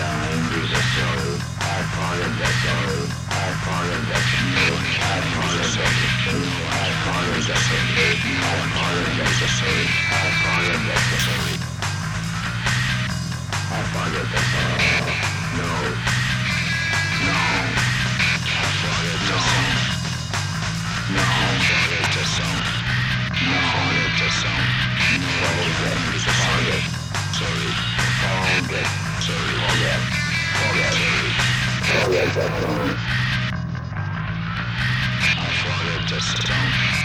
die I forget the song.